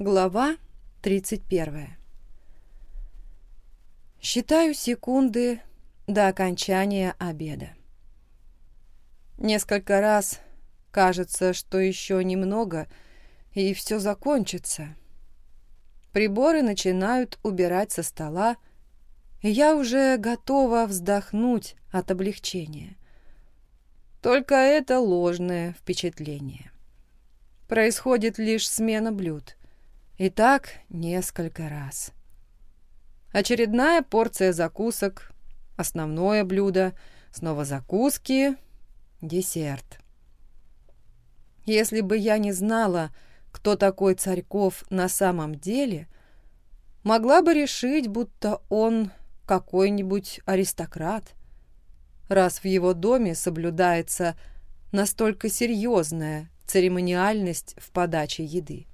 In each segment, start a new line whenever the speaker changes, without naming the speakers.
Глава 31. Считаю секунды до окончания обеда. Несколько раз кажется, что еще немного, и все закончится. Приборы начинают убирать со стола, и я уже готова вздохнуть от облегчения. Только это ложное впечатление. Происходит лишь смена блюд. И так несколько раз. Очередная порция закусок, основное блюдо, снова закуски, десерт. Если бы я не знала, кто такой Царьков на самом деле, могла бы решить, будто он какой-нибудь аристократ, раз в его доме соблюдается настолько серьезная церемониальность в подаче еды.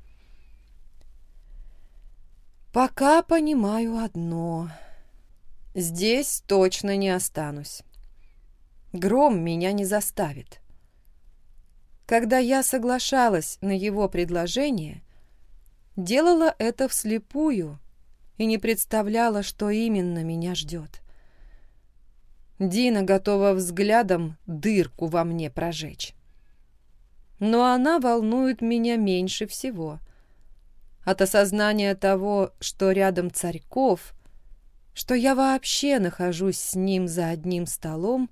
Пока понимаю одно. Здесь точно не останусь. Гром меня не заставит. Когда я соглашалась на его предложение, делала это вслепую и не представляла, что именно меня ждет. Дина готова взглядом дырку во мне прожечь. Но она волнует меня меньше всего — от осознания того, что рядом Царьков, что я вообще нахожусь с ним за одним столом,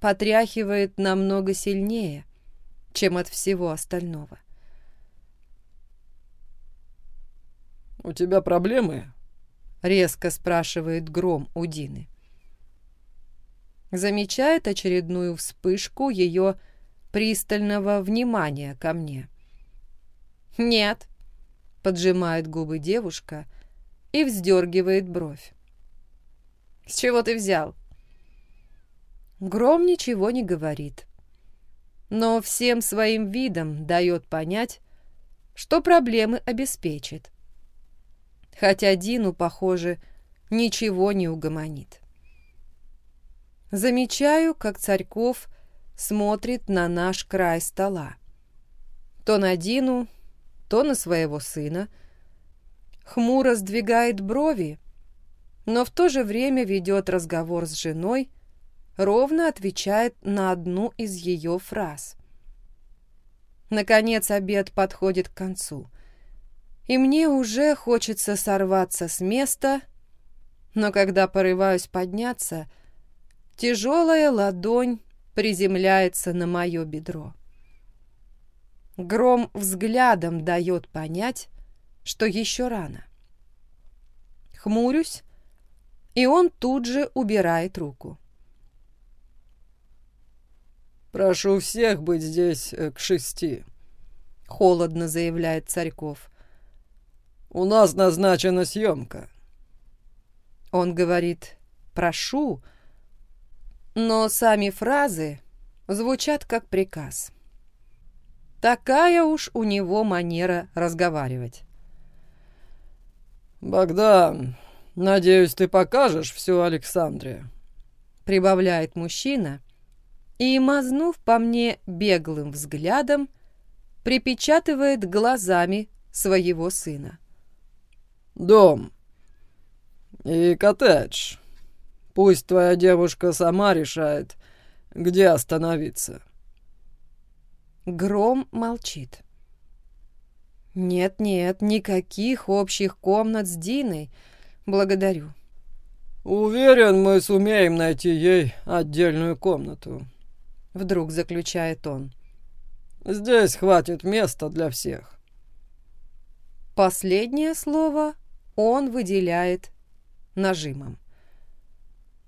потряхивает намного сильнее, чем от всего остального.
«У тебя проблемы?»
— резко спрашивает Гром у Дины. Замечает очередную вспышку ее пристального внимания ко мне. «Нет», поджимает губы девушка и вздергивает бровь. «С чего ты взял?» Гром ничего не говорит, но всем своим видом дает понять, что проблемы обеспечит. Хотя Дину, похоже, ничего не угомонит. Замечаю, как Царьков смотрит на наш край стола. То на Дину, то на своего сына. Хмуро сдвигает брови, но в то же время ведет разговор с женой, ровно отвечает на одну из ее фраз. Наконец обед подходит к концу, и мне уже хочется сорваться с места, но когда порываюсь подняться, тяжелая ладонь приземляется на мое бедро. Гром взглядом дает понять, что еще рано. Хмурюсь, и он тут же убирает руку.
«Прошу всех быть здесь э, к шести», —
холодно заявляет Царьков.
«У нас назначена съемка».
Он говорит «прошу», но сами фразы звучат как приказ. Такая уж у него манера разговаривать.
«Богдан, надеюсь, ты покажешь все Александре?»
Прибавляет мужчина и, мазнув по мне беглым взглядом, припечатывает глазами своего сына.
«Дом и коттедж. Пусть твоя девушка сама решает, где остановиться».
Гром молчит. «Нет-нет, никаких общих комнат с Диной. Благодарю».
«Уверен, мы сумеем найти ей отдельную комнату», —
вдруг заключает он.
«Здесь хватит места для всех».
Последнее слово он выделяет нажимом.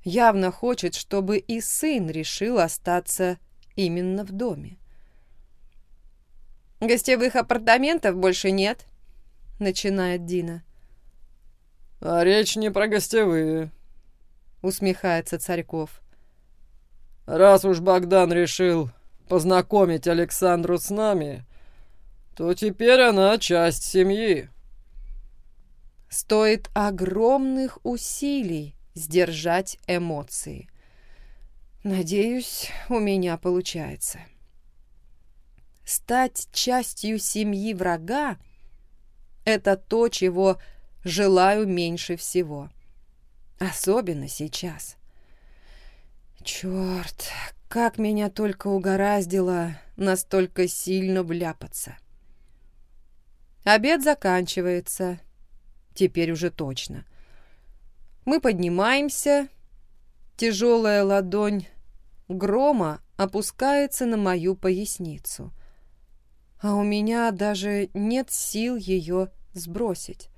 Явно хочет, чтобы и сын решил остаться именно в доме. «Гостевых апартаментов больше нет», — начинает Дина.
«А речь не про гостевые», —
усмехается Царьков.
«Раз уж Богдан решил познакомить Александру с нами, то теперь она часть семьи».
Стоит огромных усилий сдержать эмоции. Надеюсь, у меня получается. Стать частью семьи врага — это то, чего желаю меньше всего. Особенно сейчас. Черт, как меня только угораздило настолько сильно вляпаться. Обед заканчивается. Теперь уже точно. Мы поднимаемся. Тяжелая ладонь грома опускается на мою поясницу. А у меня даже нет сил ее сбросить.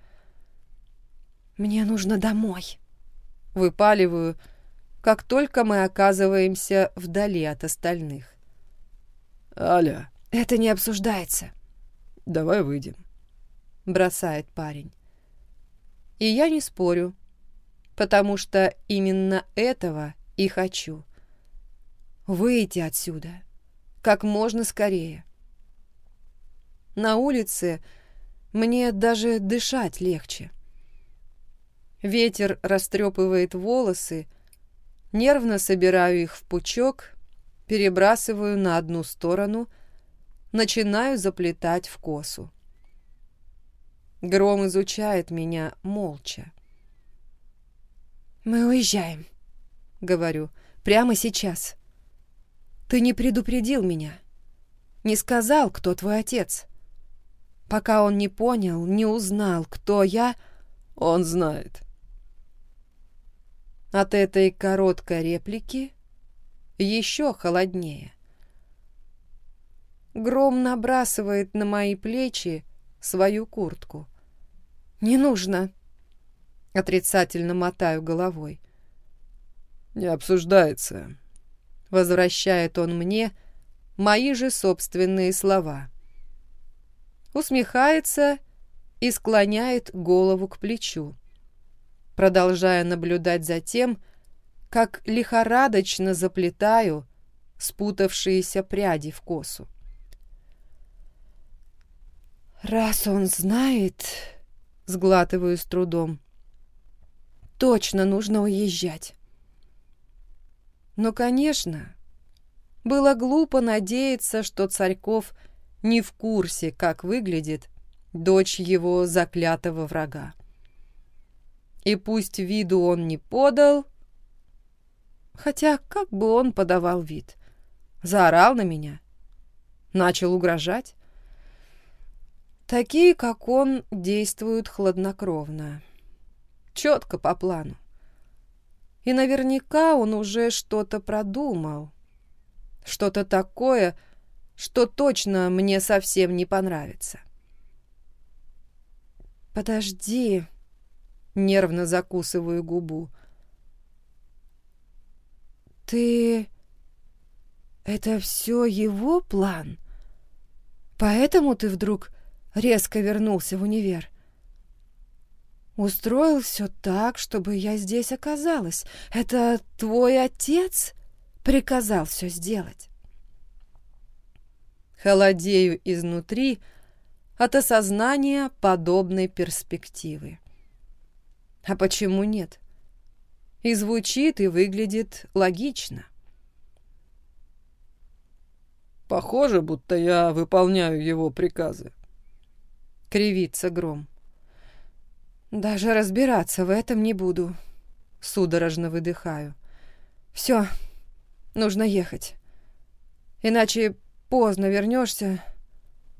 «Мне нужно домой», — выпаливаю, как только мы оказываемся вдали от остальных.
«Аля».
«Это не обсуждается».
«Давай выйдем», —
бросает парень. И я не спорю, потому что именно этого и хочу. Выйти отсюда как можно скорее. На улице мне даже дышать легче. Ветер растрепывает волосы, нервно собираю их в пучок, перебрасываю на одну сторону, начинаю заплетать в косу. Гром изучает меня молча. «Мы уезжаем», — говорю, — «прямо сейчас. Ты не предупредил меня, не сказал, кто твой отец. Пока он не понял, не узнал, кто я,
он знает».
От этой короткой реплики еще холоднее. Гром набрасывает на мои плечи свою куртку. «Не нужно!» Отрицательно мотаю головой.
«Не обсуждается», —
возвращает он мне мои же собственные слова. Усмехается и склоняет голову к плечу продолжая наблюдать за тем, как лихорадочно заплетаю спутавшиеся пряди в косу. «Раз он знает...» — сглатываю с трудом. «Точно нужно уезжать». Но, конечно, было глупо надеяться, что Царьков не в курсе, как выглядит дочь его заклятого врага. И пусть виду он не подал, хотя как бы он подавал вид, заорал на меня, начал угрожать. Такие, как он, действуют хладнокровно, четко по плану. И наверняка он уже что-то продумал, что-то такое, что точно мне совсем не понравится. «Подожди», Нервно закусываю губу. «Ты... это все его план? Поэтому ты вдруг резко вернулся в универ?» Устроил все так, чтобы я здесь оказалась. Это твой отец приказал все сделать. Холодею изнутри от осознания подобной перспективы. А почему нет? И звучит, и выглядит логично.
Похоже, будто я выполняю его приказы.
Кривится гром. Даже разбираться в этом не буду. Судорожно выдыхаю. Все, нужно ехать. Иначе поздно вернешься,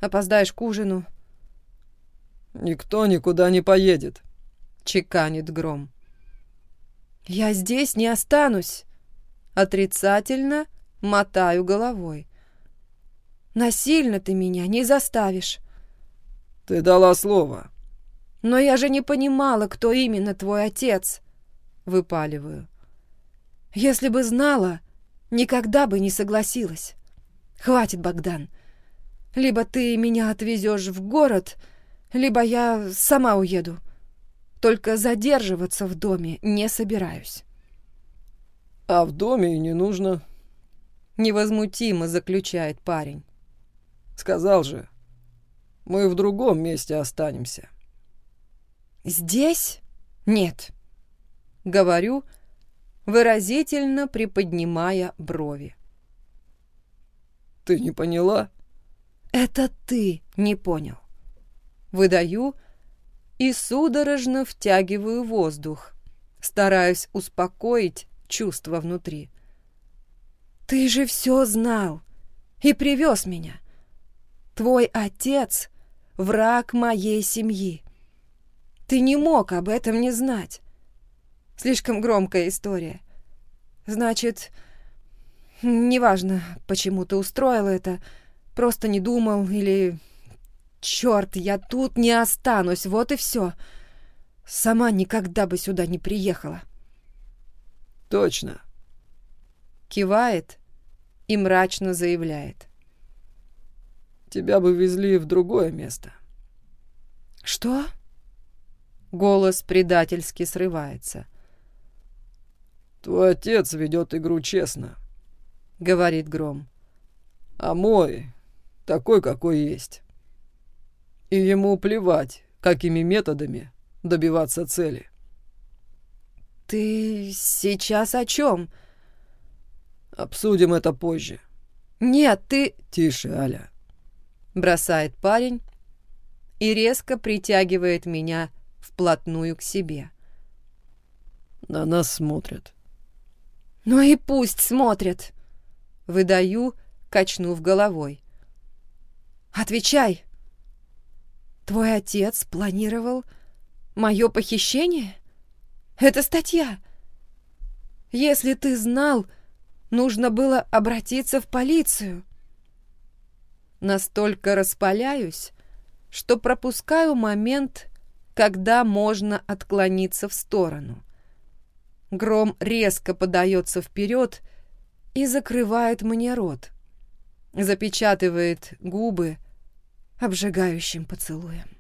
опоздаешь к ужину.
Никто никуда не поедет, —
чеканит гром. «Я здесь не останусь!» Отрицательно мотаю головой. «Насильно ты меня не заставишь!»
«Ты дала слово!»
«Но я же не понимала, кто именно твой отец!» Выпаливаю. «Если бы знала, никогда бы не согласилась. Хватит, Богдан. Либо ты меня отвезешь в город, либо я сама уеду. Только задерживаться в доме не собираюсь.
А в доме и не нужно.
Невозмутимо заключает парень.
Сказал же, мы в другом месте останемся.
Здесь? Нет. Говорю, выразительно приподнимая брови.
Ты не поняла?
Это ты не понял. Выдаю, и судорожно втягиваю воздух, стараюсь успокоить чувства внутри. «Ты же все знал и привез меня. Твой отец — враг моей семьи. Ты не мог об этом не знать. Слишком громкая история. Значит, неважно, почему ты устроил это, просто не думал или... Черт, я тут не останусь, вот и все. Сама никогда бы сюда не приехала.
Точно.
Кивает и мрачно заявляет.
Тебя бы везли в другое место.
Что? Голос предательски срывается.
Твой отец ведет игру честно,
говорит Гром.
А мой такой, какой есть. И ему плевать, какими методами добиваться цели.
Ты сейчас о чем?
Обсудим это позже.
Нет, ты...
Тише, Аля.
Бросает парень и резко притягивает меня вплотную к себе.
На нас смотрят.
Ну и пусть смотрят. Выдаю, качнув головой. Отвечай. Твой отец планировал мое похищение? Это статья. Если ты знал, нужно было обратиться в полицию. Настолько распаляюсь, что пропускаю момент, когда можно отклониться в сторону. Гром резко подается вперед и закрывает мне рот. Запечатывает губы обжигающим поцелуем.